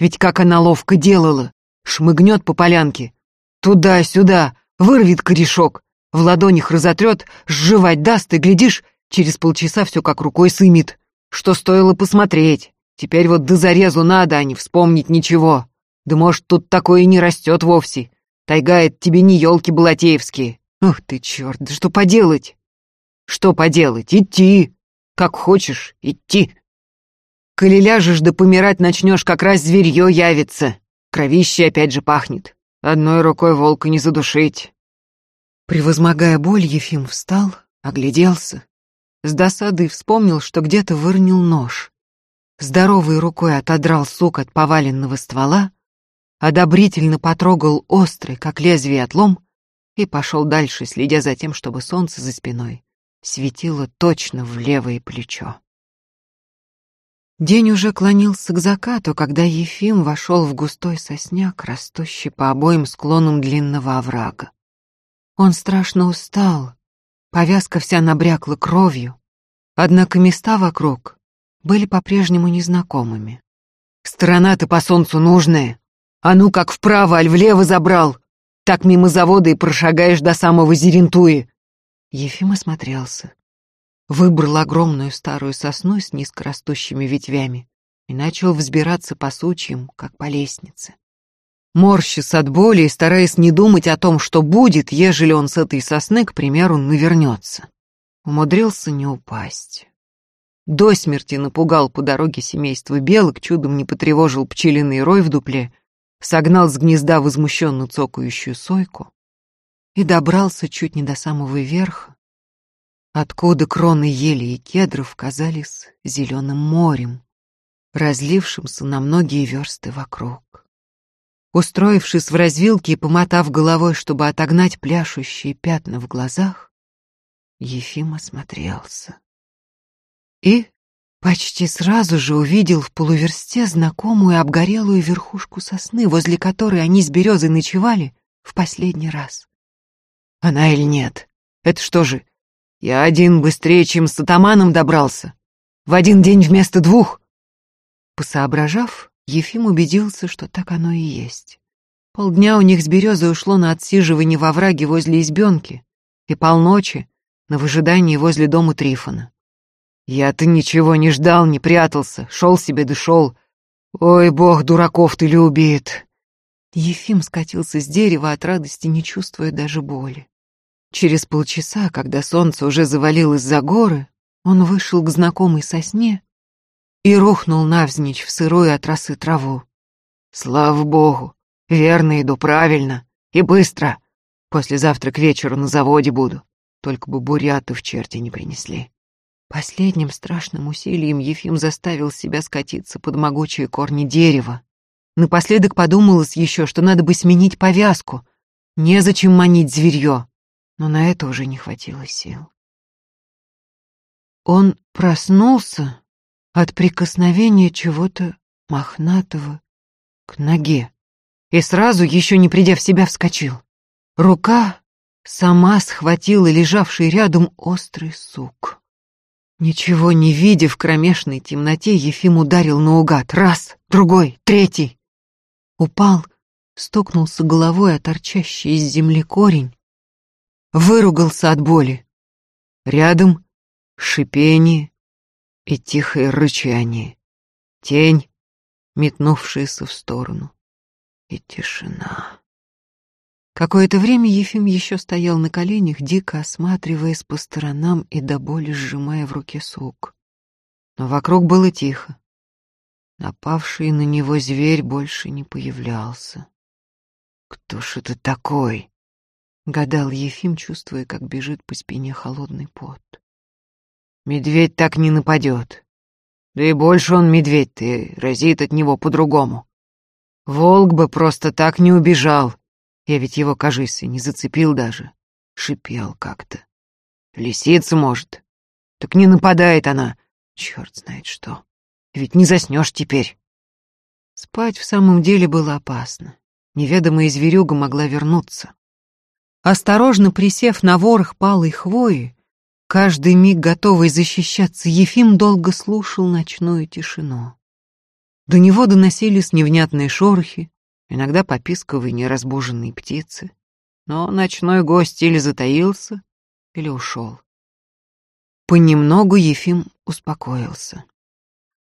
Ведь как она ловко делала! Шмыгнет по полянке. Туда-сюда, вырвет корешок, в ладонях разотрет, сживать даст, и, глядишь, через полчаса все как рукой сымет. Что стоило посмотреть. Теперь вот до зарезу надо, а не вспомнить ничего. Да может, тут такое не растет вовсе. Тайга — это тебе не елки балатеевские. Ух ты, черт, да что поделать? Что поделать? Идти. Как хочешь, идти. Коли ляжешь да помирать начнешь, как раз зверье явится. Кровище опять же пахнет. Одной рукой волка не задушить. Превозмогая боль, Ефим встал, огляделся. С досадой вспомнил, что где-то выронил нож. Здоровой рукой отодрал сук от поваленного ствола, одобрительно потрогал острый, как лезвие отлом, и пошел дальше, следя за тем, чтобы солнце за спиной светило точно в левое плечо. День уже клонился к закату, когда Ефим вошел в густой сосняк, растущий по обоим склонам длинного оврага. Он страшно устал, повязка вся набрякла кровью, однако места вокруг были по-прежнему незнакомыми. «Сторона-то по солнцу нужная, а ну как вправо, аль влево забрал, так мимо завода и прошагаешь до самого Зерентуи, Ефим осмотрелся. Выбрал огромную старую сосну с низкорастущими ветвями и начал взбираться по сучьям, как по лестнице. Морщис от боли и стараясь не думать о том, что будет, ежели он с этой сосны, к примеру, навернется. Умудрился не упасть. До смерти напугал по дороге семейство белок, чудом не потревожил пчелиный рой в дупле, согнал с гнезда возмущенно цокающую сойку, и добрался чуть не до самого верха, откуда кроны ели и кедров казались зеленым морем, разлившимся на многие версты вокруг. Устроившись в развилке и помотав головой, чтобы отогнать пляшущие пятна в глазах, Ефим осмотрелся. И почти сразу же увидел в полуверсте знакомую обгорелую верхушку сосны, возле которой они с березой ночевали в последний раз. Она или нет? Это что же, я один быстрее, чем с атаманом добрался? В один день вместо двух? Посоображав, Ефим убедился, что так оно и есть. Полдня у них с березой ушло на отсиживание во враге возле избенки и полночи на выжидание возле дома Трифона. Я-то ничего не ждал, не прятался, шел себе да шел. Ой, бог дураков ты любит. Ефим скатился с дерева от радости, не чувствуя даже боли. Через полчаса, когда солнце уже завалилось за горы, он вышел к знакомой сосне и рухнул навзничь в сырую от росы траву. Слава богу, верно иду, правильно и быстро. Послезавтра к вечеру на заводе буду, только бы буряты в черте не принесли. Последним страшным усилием Ефим заставил себя скатиться под могучие корни дерева, Напоследок подумалось еще, что надо бы сменить повязку. Незачем манить зверье. Но на это уже не хватило сил. Он проснулся от прикосновения чего-то мохнатого к ноге и сразу, еще не придя в себя, вскочил. Рука сама схватила лежавший рядом острый сук. Ничего не видя в кромешной темноте, Ефим ударил наугад. Раз, другой, третий. Упал, стукнулся головой о торчащий из земли корень, выругался от боли. Рядом шипение и тихое рычание, тень, метнувшаяся в сторону, и тишина. Какое-то время Ефим еще стоял на коленях, дико осматриваясь по сторонам и до боли сжимая в руке сук. Но вокруг было тихо. Напавший на него зверь больше не появлялся. «Кто ж это такой?» — гадал Ефим, чувствуя, как бежит по спине холодный пот. Медведь так не нападет. Да и больше он медведь, ты разит от него по-другому. Волк бы просто так не убежал. Я ведь его, кажись, и не зацепил даже. Шипел как-то. Лисица, может. Так не нападает она. Черт знает что. Ведь не заснешь теперь. Спать в самом деле было опасно. Неведомая зверюга могла вернуться. Осторожно присев на ворох палой хвои, каждый миг готовый защищаться, Ефим долго слушал ночную тишину. До него доносились невнятные шорохи, иногда пописковые неразбуженные птицы. Но ночной гость или затаился, или ушел. Понемногу Ефим успокоился.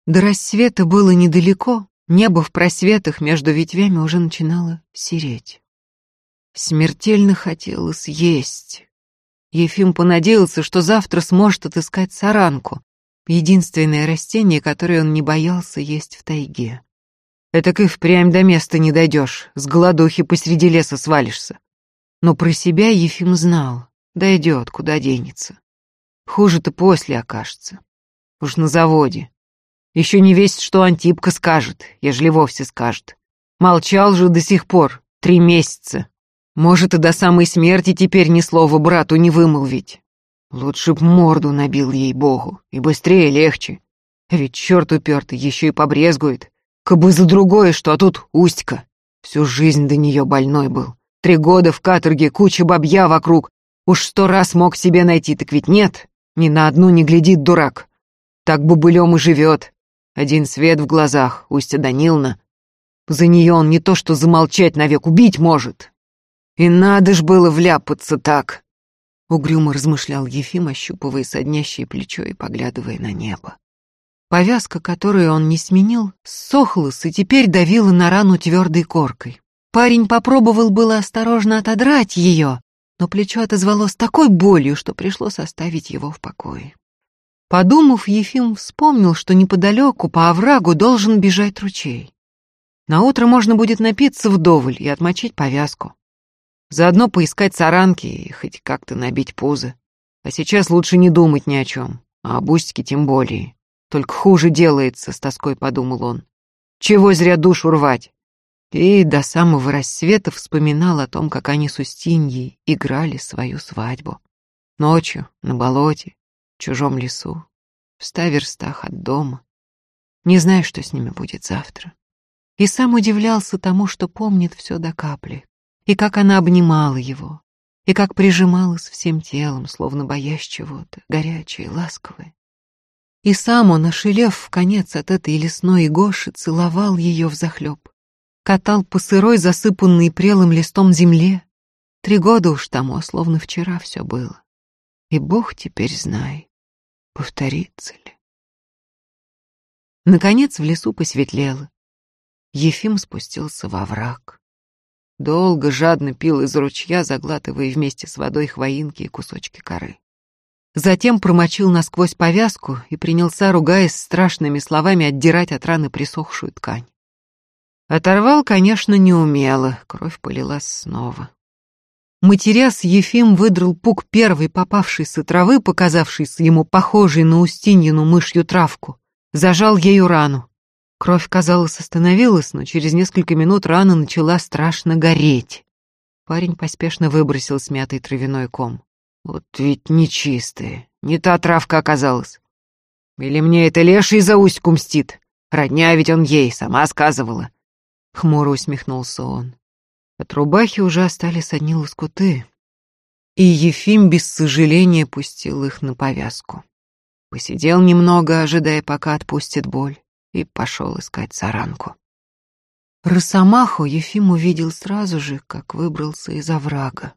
До рассвета было недалеко, небо в просветах между ветвями уже начинало сереть. Смертельно хотелось есть. Ефим понадеялся, что завтра сможет отыскать саранку, единственное растение, которое он не боялся есть в тайге. Этак и впрямь до места не дойдешь, с голодухи посреди леса свалишься. Но про себя Ефим знал, дойдет, куда денется. Хуже-то после окажется. Уж на заводе. Еще не весть, что Антипка скажет, ежели вовсе скажет. Молчал же до сих пор, три месяца. Может, и до самой смерти теперь ни слова брату не вымолвить. Лучше б морду набил ей богу, и быстрее легче. Ведь черт упертый еще и побрезгует. Кабы за другое, что, а тут Устька. Всю жизнь до нее больной был. Три года в каторге, куча бабья вокруг. Уж сто раз мог себе найти, так ведь нет. Ни на одну не глядит дурак. Так бубылем и живет. Один свет в глазах, Устья Данилна. За нее он не то что замолчать навек, убить может. И надо ж было вляпаться так. Угрюмо размышлял Ефим, ощупывая соднящее плечо и поглядывая на небо. Повязка, которую он не сменил, сохлась и теперь давила на рану твердой коркой. Парень попробовал было осторожно отодрать ее, но плечо отозвалось такой болью, что пришлось оставить его в покое. Подумав, Ефим вспомнил, что неподалеку по оврагу должен бежать ручей. На утро можно будет напиться вдоволь и отмочить повязку. Заодно поискать саранки и хоть как-то набить пузо. А сейчас лучше не думать ни о чем, а об Устьке тем более. Только хуже делается, с тоской подумал он. Чего зря душу рвать? И до самого рассвета вспоминал о том, как они с Устиньей играли свою свадьбу. Ночью, на болоте, в чужом лесу, в ста верстах от дома. Не знаю, что с ними будет завтра. И сам удивлялся тому, что помнит все до капли, и как она обнимала его, и как прижималась всем телом, словно боясь чего-то, горячее, ласковое. И сам он, ошелев в конец от этой лесной игоши, целовал ее взахлеб, катал по сырой, засыпанной прелым листом земле. Три года уж тому, а словно вчера все было. И Бог теперь знай, повторится ли. Наконец в лесу посветлело. Ефим спустился во враг. Долго, жадно пил из ручья, заглатывая вместе с водой хвоинки и кусочки коры. Затем промочил насквозь повязку и принялся, ругаясь страшными словами, отдирать от раны присохшую ткань. Оторвал, конечно, неумело, кровь полилась снова. Матеряс Ефим выдрал пук первой попавшейся травы, показавшейся ему похожей на Устиньину мышью травку, зажал ею рану. Кровь, казалось, остановилась, но через несколько минут рана начала страшно гореть. Парень поспешно выбросил смятый травяной ком. Вот ведь нечистая, не та травка оказалась. Или мне это леший за Уську мстит? Родня ведь он ей, сама сказывала. Хмуро усмехнулся он. От рубахи уже остались одни лоскуты, и Ефим без сожаления пустил их на повязку. Посидел немного, ожидая, пока отпустит боль и пошел искать саранку. Росомаху Ефим увидел сразу же, как выбрался из оврага.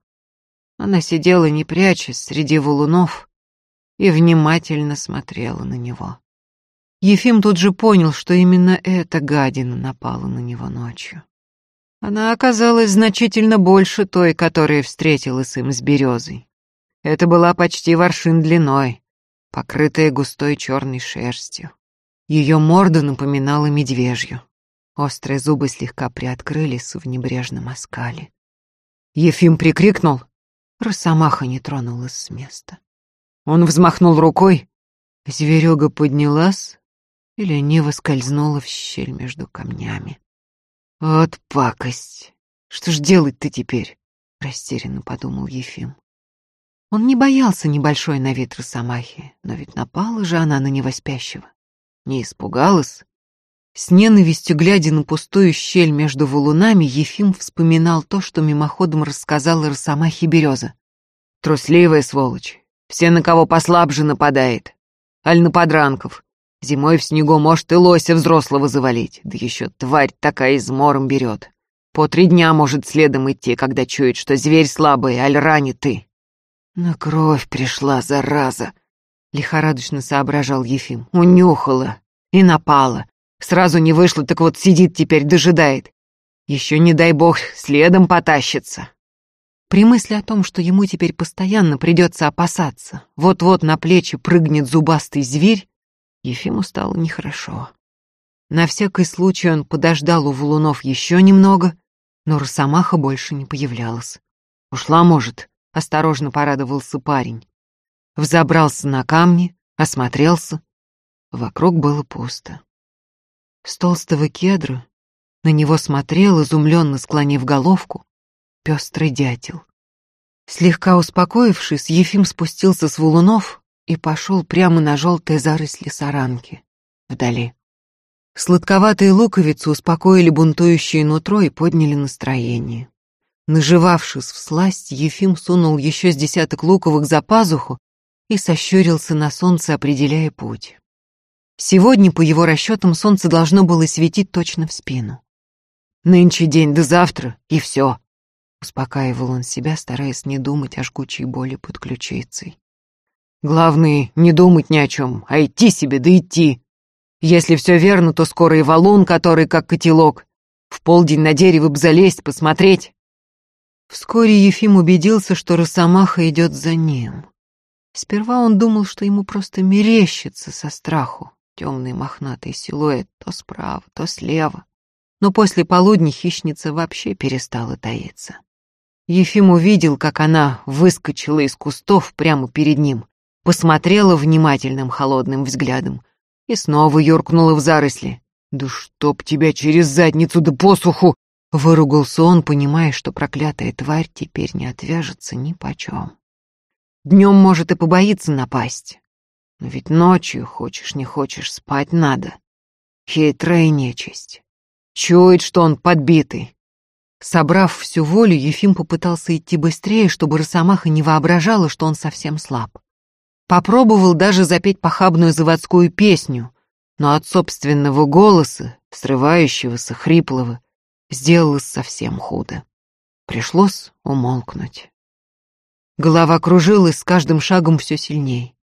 Она сидела, не прячась, среди валунов и внимательно смотрела на него. Ефим тут же понял, что именно эта гадина напала на него ночью. Она оказалась значительно больше той, которая встретилась им с березой. Это была почти воршин длиной, покрытая густой черной шерстью. Ее морда напоминала медвежью. Острые зубы слегка приоткрылись в небрежном оскале. Ефим прикрикнул. Росомаха не тронулась с места. Он взмахнул рукой, Зверюга поднялась и лениво скользнула в щель между камнями. «Вот пакость! Что ж делать-то теперь?» — растерянно подумал Ефим. Он не боялся небольшой на вид росомахи, но ведь напала же она на него спящего. Не испугалась? С ненавистью, глядя на пустую щель между валунами, Ефим вспоминал то, что мимоходом рассказала росомахе Береза. «Трусливая сволочь, все на кого послабже нападает. Аль на подранков. Зимой в снегу может и лося взрослого завалить, да еще тварь такая измором берет. По три дня может следом идти, когда чует, что зверь слабый, аль ранит ты. На кровь пришла, зараза, лихорадочно соображал Ефим. Унюхала и напала. Сразу не вышло, так вот сидит теперь, дожидает. Еще, не дай бог, следом потащится. При мысли о том, что ему теперь постоянно придется опасаться, вот-вот на плечи прыгнет зубастый зверь, Ефиму стало нехорошо. На всякий случай он подождал у валунов еще немного, но Росомаха больше не появлялась. «Ушла, может», — осторожно порадовался парень. Взобрался на камни, осмотрелся. Вокруг было пусто. С толстого кедра на него смотрел, изумленно склонив головку, пестрый дятел. Слегка успокоившись, Ефим спустился с валунов и пошел прямо на желтые заросли саранки, вдали. Сладковатые луковицы успокоили бунтующее нутро и подняли настроение. Наживавшись в сласть, Ефим сунул еще с десяток луковых за пазуху и сощурился на солнце, определяя путь. Сегодня, по его расчетам, солнце должно было светить точно в спину. «Нынче день до завтра, и все», Успокаивал он себя, стараясь не думать о жгучей боли под ключицей. Главное, не думать ни о чем, а идти себе, да идти. Если все верно, то скоро и валун, который как котелок. В полдень на дерево б залезть, посмотреть. Вскоре Ефим убедился, что Росомаха идет за ним. Сперва он думал, что ему просто мерещится со страху темный мохнатый силуэт то справа, то слева. Но после полудня хищница вообще перестала таиться. Ефим увидел, как она выскочила из кустов прямо перед ним, посмотрела внимательным холодным взглядом и снова юркнула в заросли. «Да чтоб тебя через задницу да посуху!» Выругался он, понимая, что проклятая тварь теперь не отвяжется ни почем. Днем может и побоится напасть, но ведь ночью, хочешь не хочешь, спать надо. Хитрая нечисть. Чует, что он подбитый, Собрав всю волю, Ефим попытался идти быстрее, чтобы Росомаха не воображала, что он совсем слаб. Попробовал даже запеть похабную заводскую песню, но от собственного голоса, срывающегося, хриплого, сделалось совсем худо. Пришлось умолкнуть. Голова кружилась с каждым шагом все сильнее.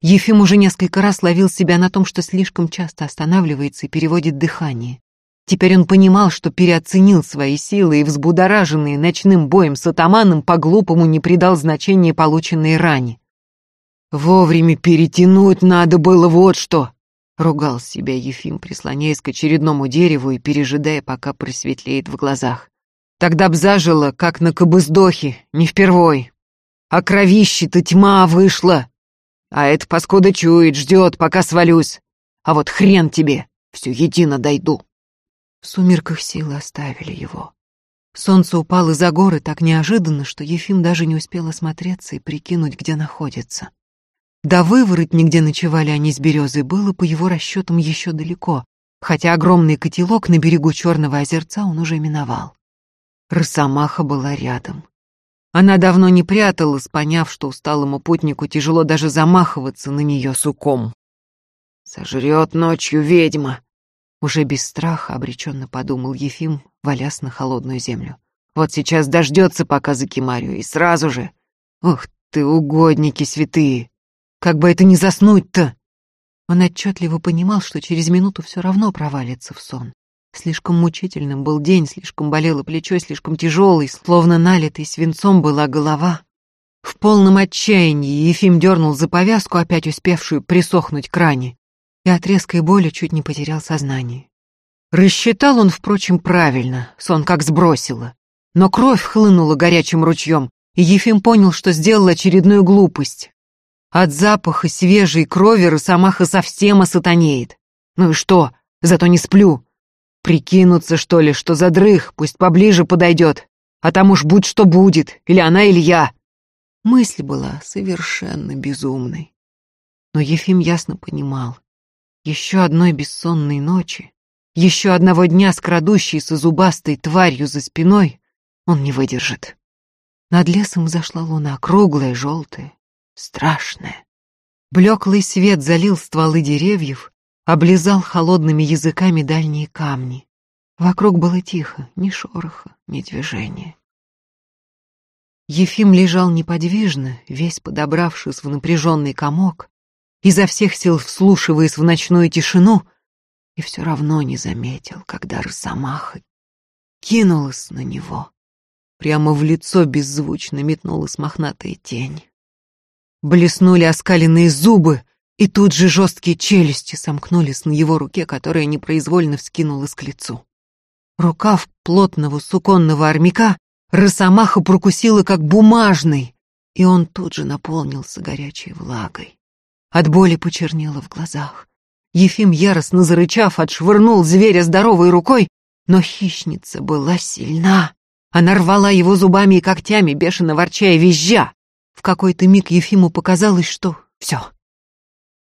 Ефим уже несколько раз ловил себя на том, что слишком часто останавливается и переводит дыхание. Теперь он понимал, что переоценил свои силы и, взбудораженный ночным боем с атаманом, по-глупому не придал значения полученной ране. «Вовремя перетянуть надо было вот что!» — ругал себя Ефим, прислоняясь к очередному дереву и пережидая, пока просветлеет в глазах. «Тогда б зажило, как на кобыздохе, не впервой. А кровище-то тьма вышла. А это паскуда чует, ждет, пока свалюсь. А вот хрен тебе, все едино дойду». В сумерках силы оставили его. Солнце упало за горы так неожиданно, что Ефим даже не успел осмотреться и прикинуть, где находится. До выворотни, где ночевали они с березой, было, по его расчетам, еще далеко, хотя огромный котелок на берегу Черного озерца он уже миновал. Росомаха была рядом. Она давно не пряталась, поняв, что усталому путнику тяжело даже замахиваться на нее суком. «Сожрет ночью ведьма», уже без страха обреченно подумал Ефим, валясь на холодную землю. Вот сейчас дождется пока за Кимарию, и сразу же... Ух ты, угодники святые! Как бы это не заснуть-то! Он отчетливо понимал, что через минуту все равно провалится в сон. Слишком мучительным был день, слишком болело плечо, слишком тяжелый, словно налитый свинцом была голова. В полном отчаянии Ефим дернул за повязку, опять успевшую присохнуть к ране и от резкой боли чуть не потерял сознание. Рассчитал он, впрочем, правильно, сон как сбросило. Но кровь хлынула горячим ручьем, и Ефим понял, что сделал очередную глупость. От запаха свежей крови росомаха совсем осатанеет. Ну и что, зато не сплю. Прикинуться, что ли, что задрых, пусть поближе подойдет. А там уж будь что будет, или она, или я. Мысль была совершенно безумной. Но Ефим ясно понимал. Еще одной бессонной ночи, еще одного дня с крадущейся зубастой тварью за спиной он не выдержит. Над лесом зашла луна, круглая, желтая, страшная. Блеклый свет залил стволы деревьев, облизал холодными языками дальние камни. Вокруг было тихо, ни шороха, ни движения. Ефим лежал неподвижно, весь подобравшись в напряженный комок, изо всех сил вслушиваясь в ночную тишину, и все равно не заметил, когда Росомаха кинулась на него. Прямо в лицо беззвучно метнулась мохнатая тень. Блеснули оскаленные зубы, и тут же жесткие челюсти сомкнулись на его руке, которая непроизвольно вскинулась к лицу. Рукав плотного суконного армяка Росомаха прокусила как бумажный, и он тут же наполнился горячей влагой. От боли почернело в глазах. Ефим, яростно зарычав, отшвырнул зверя здоровой рукой, но хищница была сильна. Она рвала его зубами и когтями, бешено ворча и визжа. В какой-то миг Ефиму показалось, что все.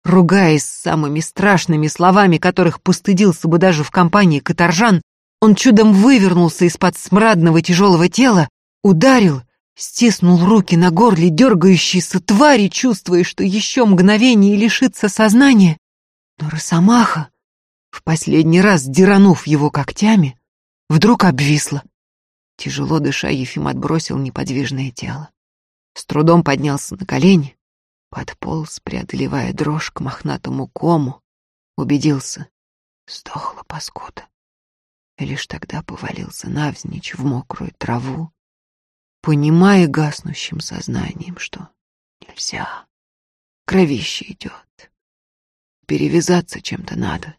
Ругаясь самыми страшными словами, которых постыдился бы даже в компании каторжан, он чудом вывернулся из-под смрадного тяжелого тела, ударил, стиснул руки на горле дергающейся твари, чувствуя, что еще мгновение лишится сознания. Но Росомаха, в последний раз деранув его когтями, вдруг обвисла. Тяжело дыша, Ефим отбросил неподвижное тело. С трудом поднялся на колени, подполз, преодолевая дрожь к мохнатому кому, убедился, сдохла паскуда. И лишь тогда повалился навзничь в мокрую траву, понимая гаснущим сознанием, что нельзя, кровище идет. Перевязаться чем-то надо,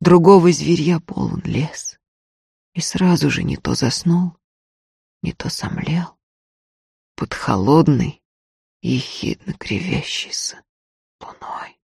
другого зверья полон лес. И сразу же не то заснул, не то сомлел под холодной, ехидно кривящейся луной.